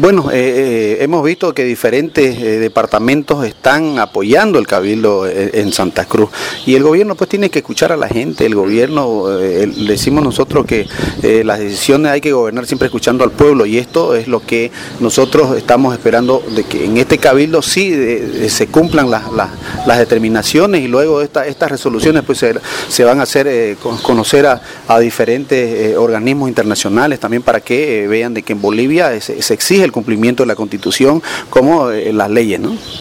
Bueno, eh, eh, hemos visto que diferentes eh, departamentos están apoyando el cabildo en Santa Cruz. Y el gobierno pues tiene que escuchar a la gente, el gobierno, decimos nosotros que las decisiones hay que gobernar siempre escuchando al pueblo. Y esto es lo que nosotros estamos esperando de que en este cabildo sí se cumplan las, determinaciones y luego estas resoluciones pues se, van a hacer conocer a, diferentes organismos internacionales también para que vean de que en Bolivia se exige el cumplimiento de la Constitución como eh, las leyes, ¿no?